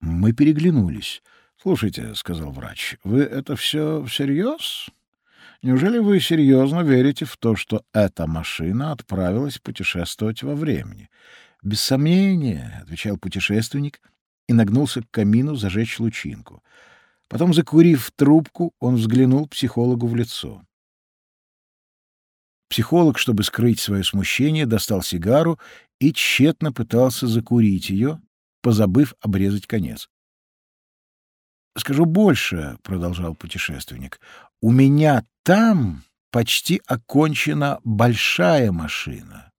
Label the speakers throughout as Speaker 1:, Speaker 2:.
Speaker 1: Мы переглянулись. «Слушайте», — сказал врач, — «вы это все всерьез? Неужели вы серьезно верите в то, что эта машина отправилась путешествовать во времени?» «Без сомнения», — отвечал путешественник и нагнулся к камину зажечь лучинку. Потом, закурив трубку, он взглянул психологу в лицо. Психолог, чтобы скрыть свое смущение, достал сигару и тщетно пытался закурить ее, позабыв обрезать конец. «Скажу больше», — продолжал путешественник, — «у меня там почти окончена большая машина».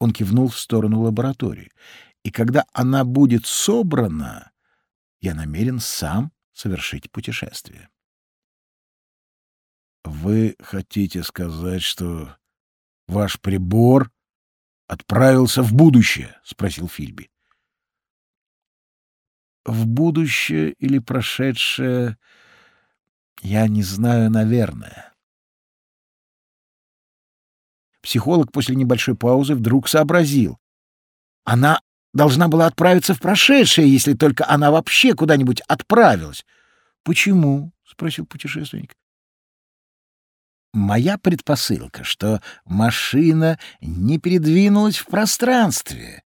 Speaker 1: Он кивнул в сторону лаборатории. «И когда она будет собрана, я намерен сам совершить путешествие». «Вы хотите сказать, что ваш прибор отправился в будущее? — спросил Фильби. — В будущее или прошедшее, я не знаю, наверное. Психолог после небольшой паузы вдруг сообразил. Она должна была отправиться в прошедшее, если только она вообще куда-нибудь отправилась. — Почему? — спросил путешественник. Моя предпосылка, что машина не передвинулась в пространстве.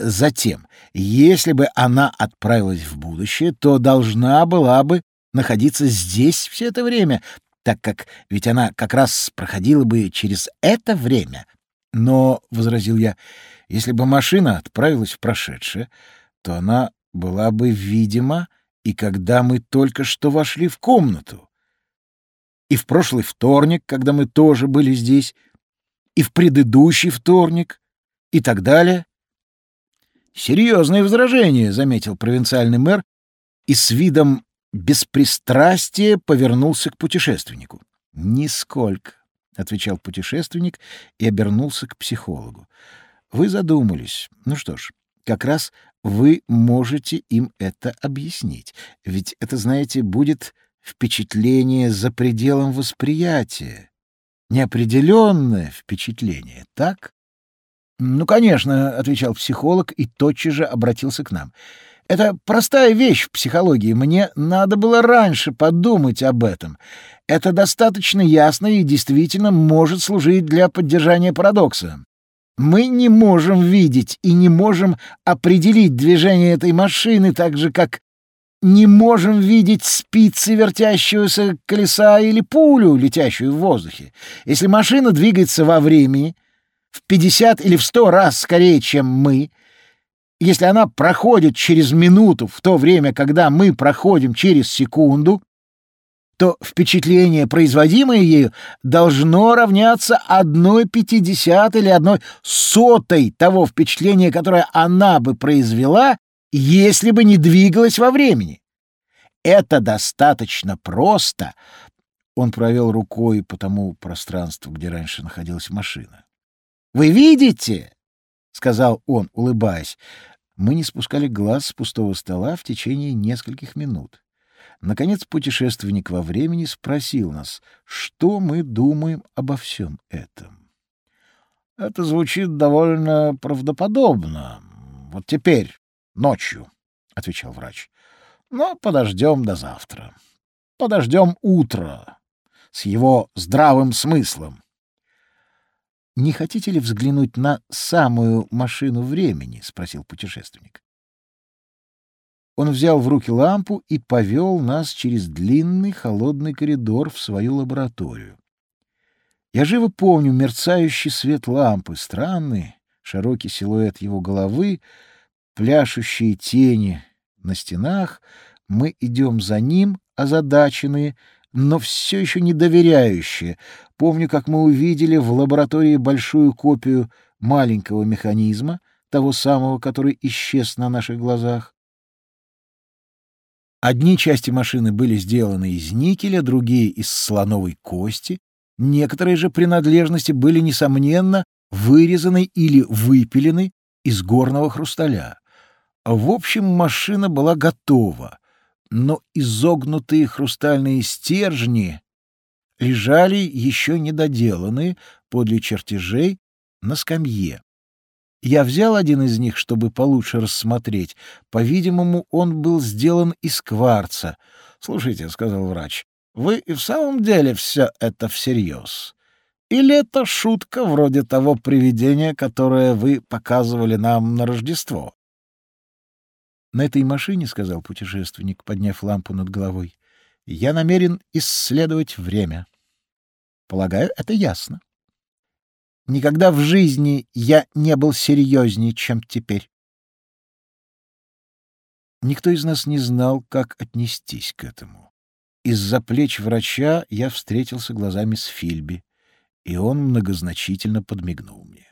Speaker 1: Затем, если бы она отправилась в будущее, то должна была бы находиться здесь все это время, так как ведь она как раз проходила бы через это время. Но, — возразил я, — если бы машина отправилась в прошедшее, то она была бы видима и когда мы только что вошли в комнату и в прошлый вторник, когда мы тоже были здесь, и в предыдущий вторник, и так далее. Серьезные возражения, заметил провинциальный мэр, и с видом беспристрастия повернулся к путешественнику. Нисколько, отвечал путешественник и обернулся к психологу. Вы задумались. Ну что ж, как раз вы можете им это объяснить. Ведь это, знаете, будет впечатление за пределом восприятия, неопределенное впечатление, так? Ну, конечно, отвечал психолог и тотчас же обратился к нам. Это простая вещь в психологии. Мне надо было раньше подумать об этом. Это достаточно ясно и действительно может служить для поддержания парадокса. Мы не можем видеть и не можем определить движение этой машины так же, как не можем видеть спицы вертящегося колеса или пулю, летящую в воздухе. Если машина двигается во времени в 50 или в 100 раз скорее, чем мы, если она проходит через минуту в то время, когда мы проходим через секунду, то впечатление, производимое ею, должно равняться одной пятидесятой или одной сотой того впечатления, которое она бы произвела, если бы не двигалась во времени. Это достаточно просто. Он провел рукой по тому пространству, где раньше находилась машина. «Вы видите?» — сказал он, улыбаясь. Мы не спускали глаз с пустого стола в течение нескольких минут. Наконец путешественник во времени спросил нас, что мы думаем обо всем этом. — Это звучит довольно правдоподобно. Вот теперь, Ночью, — отвечал врач. — Но подождем до завтра. Подождем утро с его здравым смыслом. — Не хотите ли взглянуть на самую машину времени? — спросил путешественник. Он взял в руки лампу и повел нас через длинный холодный коридор в свою лабораторию. Я живо помню мерцающий свет лампы, странный, широкий силуэт его головы, пляшущие тени на стенах, мы идем за ним, озадаченные, но все еще не доверяющие. Помню, как мы увидели в лаборатории большую копию маленького механизма, того самого, который исчез на наших глазах. Одни части машины были сделаны из никеля, другие — из слоновой кости. Некоторые же принадлежности были, несомненно, вырезаны или выпилены из горного хрусталя. В общем, машина была готова, но изогнутые хрустальные стержни лежали еще недоделанные подле чертежей на скамье. Я взял один из них, чтобы получше рассмотреть. По-видимому, он был сделан из кварца. «Слушайте», — сказал врач, — «вы и в самом деле все это всерьез? Или это шутка вроде того привидения, которое вы показывали нам на Рождество?» «На этой машине, — сказал путешественник, подняв лампу над головой, — я намерен исследовать время. Полагаю, это ясно. Никогда в жизни я не был серьезнее, чем теперь. Никто из нас не знал, как отнестись к этому. Из-за плеч врача я встретился глазами с Фильби, и он многозначительно подмигнул мне.